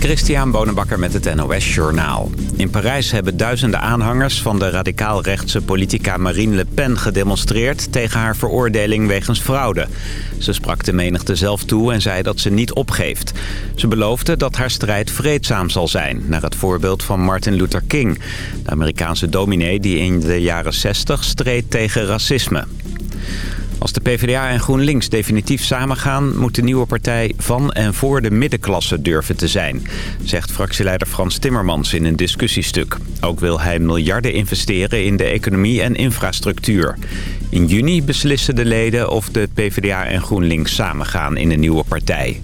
Christian Bonenbakker met het NOS Journaal. In Parijs hebben duizenden aanhangers van de radicaal-rechtse politica Marine Le Pen gedemonstreerd tegen haar veroordeling wegens fraude. Ze sprak de menigte zelf toe en zei dat ze niet opgeeft. Ze beloofde dat haar strijd vreedzaam zal zijn, naar het voorbeeld van Martin Luther King. De Amerikaanse dominee die in de jaren 60 streed tegen racisme. Als de PvdA en GroenLinks definitief samengaan... moet de nieuwe partij van en voor de middenklasse durven te zijn... zegt fractieleider Frans Timmermans in een discussiestuk. Ook wil hij miljarden investeren in de economie en infrastructuur. In juni beslissen de leden of de PvdA en GroenLinks samengaan in een nieuwe partij.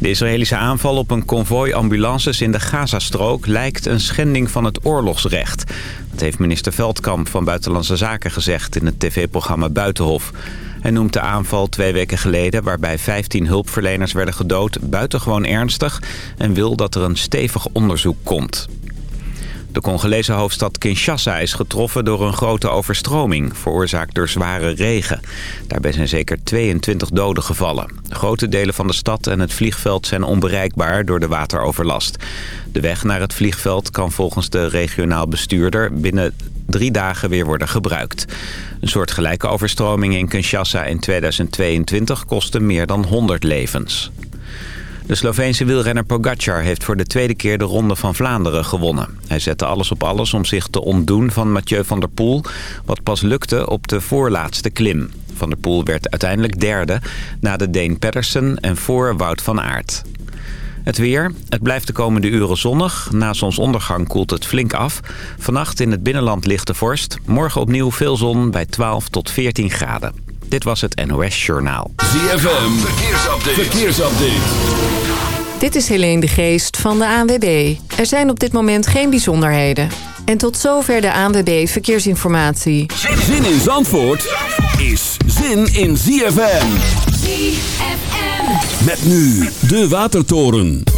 De Israëlische aanval op een konvooi ambulances in de Gazastrook lijkt een schending van het oorlogsrecht. Dat heeft minister Veldkamp van Buitenlandse Zaken gezegd in het tv-programma Buitenhof. Hij noemt de aanval twee weken geleden waarbij 15 hulpverleners werden gedood buitengewoon ernstig en wil dat er een stevig onderzoek komt. De Congolese hoofdstad Kinshasa is getroffen door een grote overstroming, veroorzaakt door zware regen. Daarbij zijn zeker 22 doden gevallen. Grote delen van de stad en het vliegveld zijn onbereikbaar door de wateroverlast. De weg naar het vliegveld kan volgens de regionaal bestuurder binnen drie dagen weer worden gebruikt. Een soort gelijke overstroming in Kinshasa in 2022 kostte meer dan 100 levens. De Sloveense wielrenner Pogacar heeft voor de tweede keer de Ronde van Vlaanderen gewonnen. Hij zette alles op alles om zich te ontdoen van Mathieu van der Poel... wat pas lukte op de voorlaatste klim. Van der Poel werd uiteindelijk derde na de Deen Pedersen en voor Wout van Aert. Het weer. Het blijft de komende uren zonnig. Na zonsondergang koelt het flink af. Vannacht in het binnenland lichte vorst. Morgen opnieuw veel zon bij 12 tot 14 graden. Dit was het NOS Journaal. ZFM, verkeersupdate. verkeersupdate. Dit is Helene de Geest van de ANWB. Er zijn op dit moment geen bijzonderheden. En tot zover de ANWB Verkeersinformatie. Zin in Zandvoort is zin in ZFM. ZFM. Met nu de Watertoren.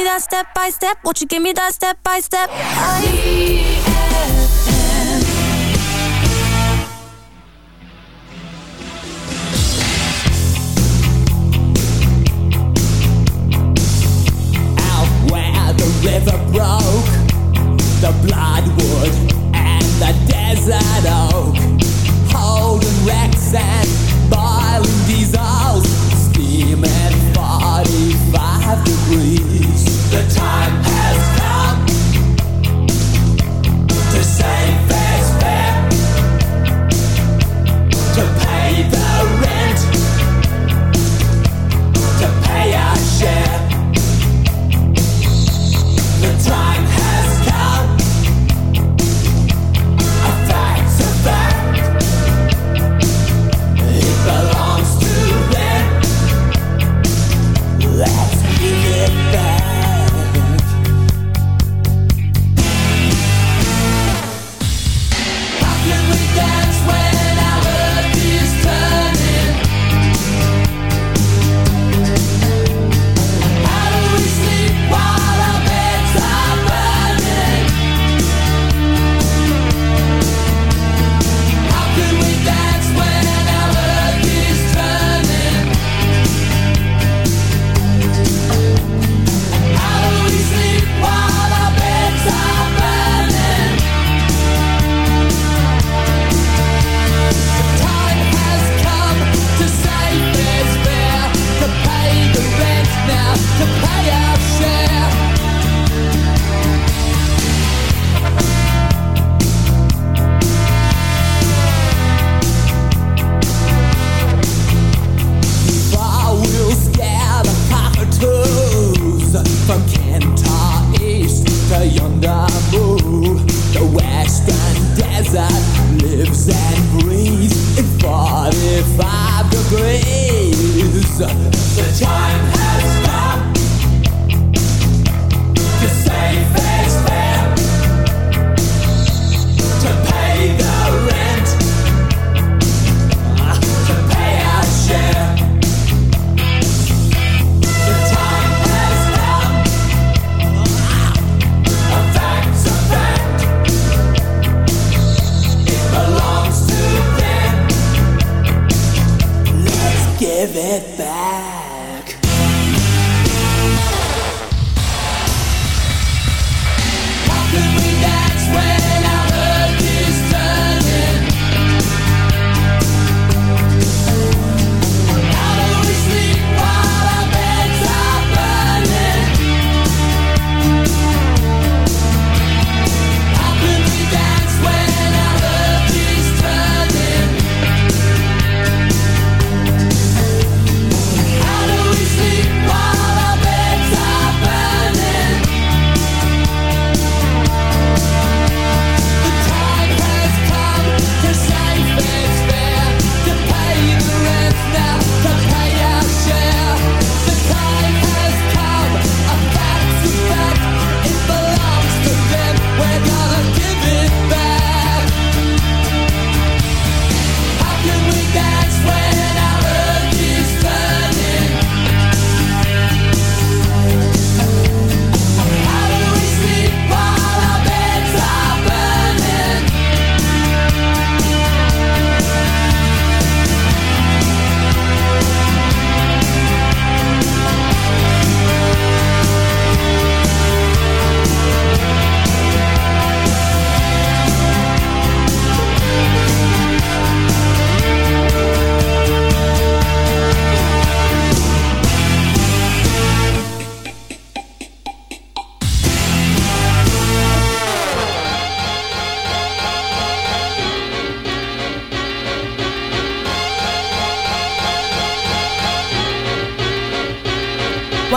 me that step by step? Won't you give me that step by step? I river broke, the blood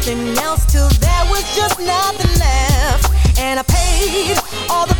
everything else till there was just nothing left. And I paid all the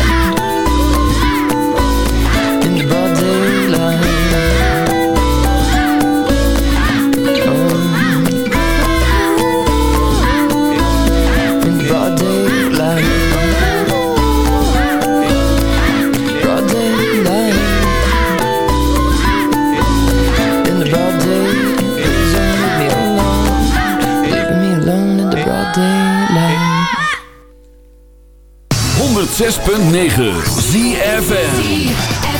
106.9 ZFN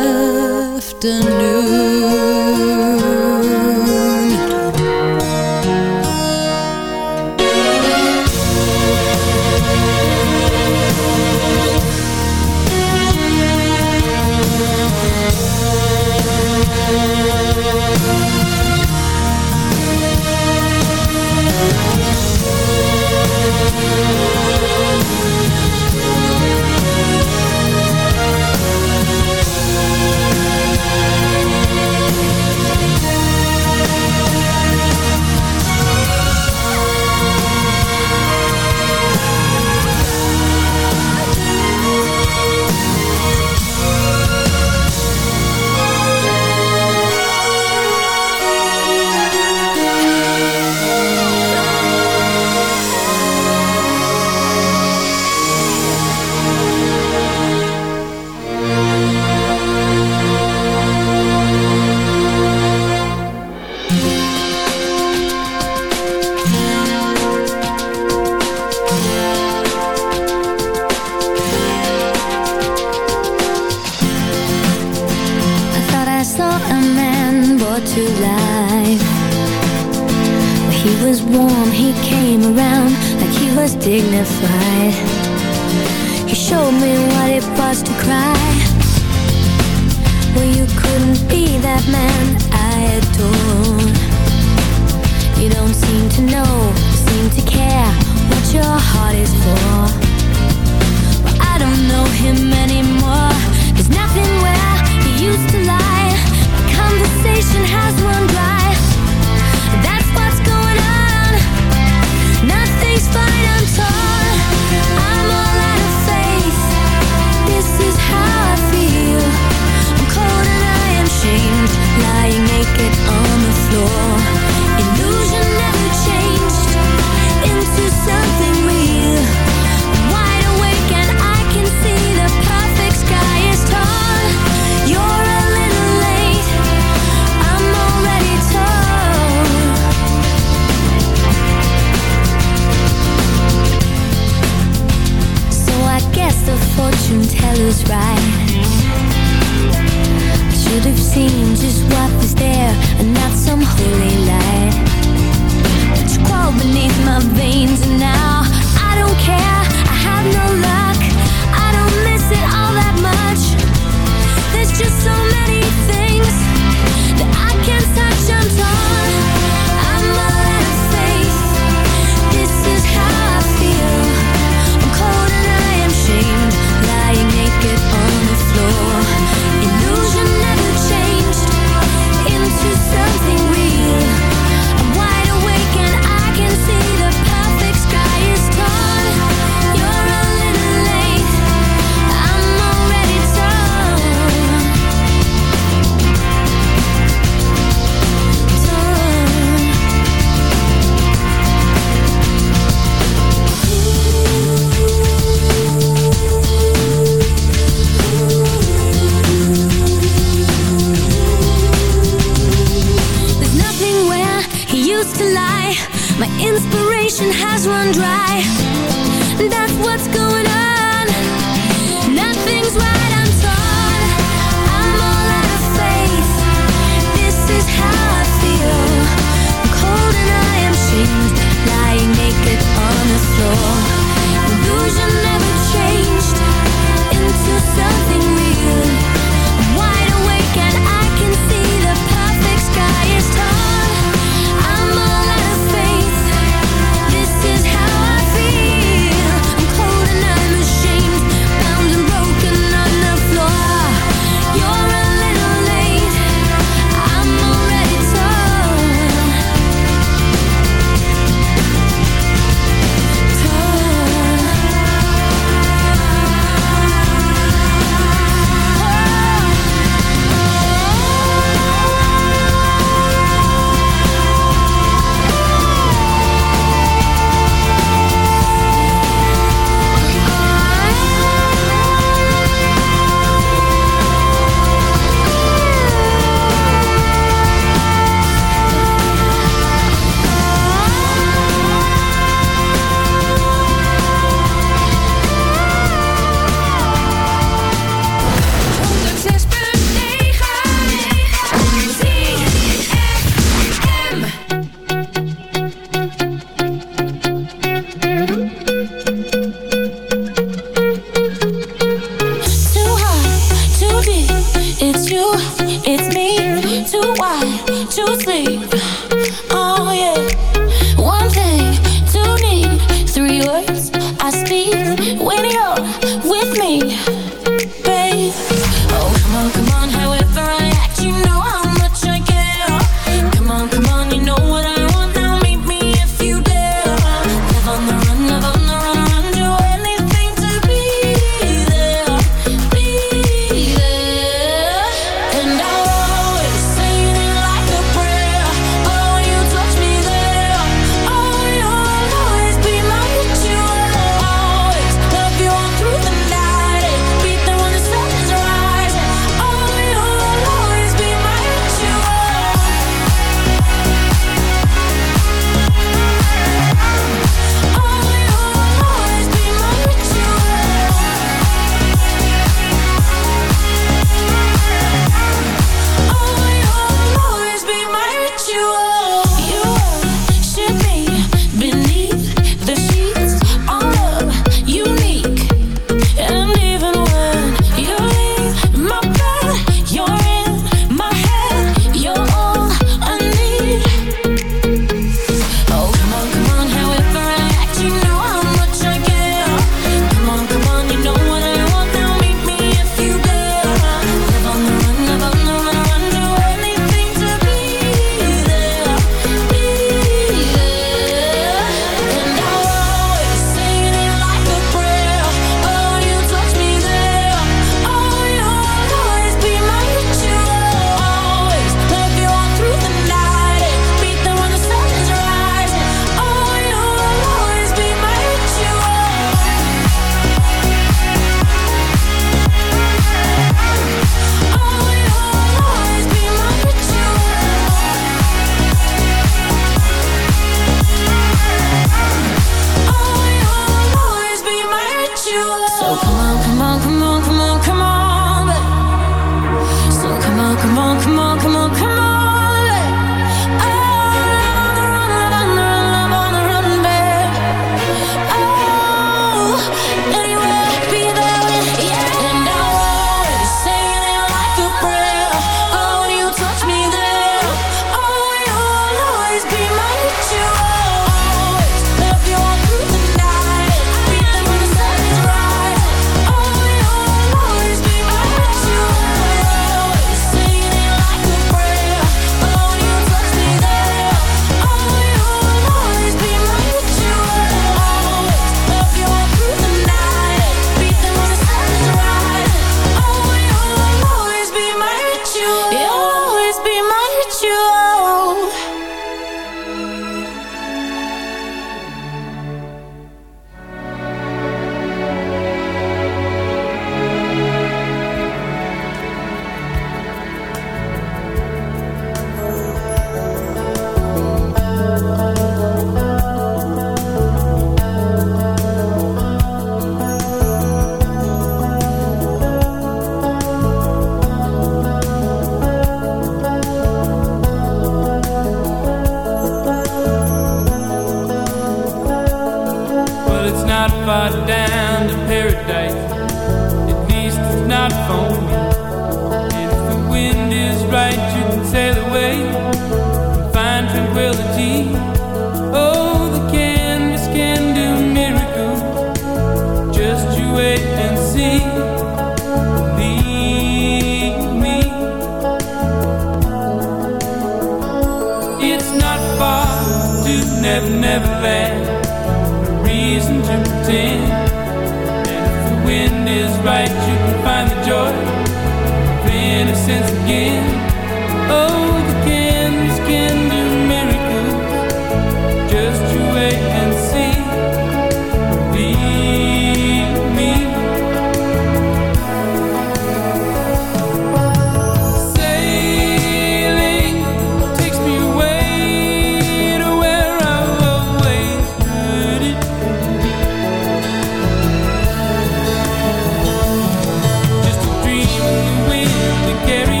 carry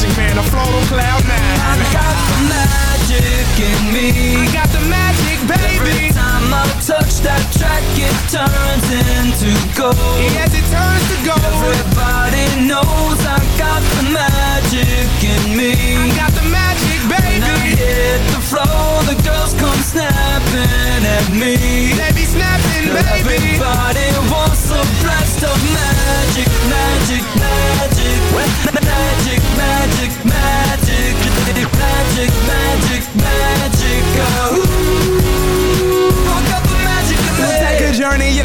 Magic Man, I float on cloud nine. I got the magic in me. I got the magic, baby. Every time I touch that track, it turns into gold. Yes, it turns to gold. Everybody knows I got the magic in me. I got the magic, When I hit the floor, the girls come snapping at me. They be snapping, baby. Everybody wants a blast of magic,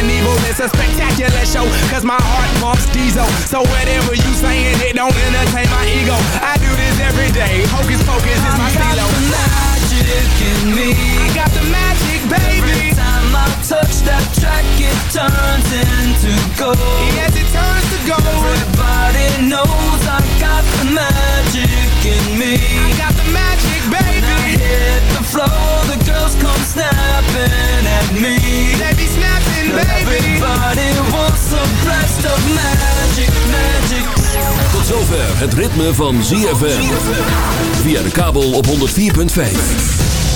Evel Knievel. It's a spectacular show, cause my heart pumps diesel. So whatever you saying, it don't entertain my ego. I do this every day. Hocus pocus is my I got the magic in me. I got the magic, baby. Touch that track, it turns into gold. Yes, it turns to gold. Everybody knows I got the magic in me. I got the magic, When I baby. hit the floor, the girls come snapping at me. They be snapping, baby. Everybody wants a blast of magic, magic. Tot zover het ritme van ZFM. Via de kabel op 104.5.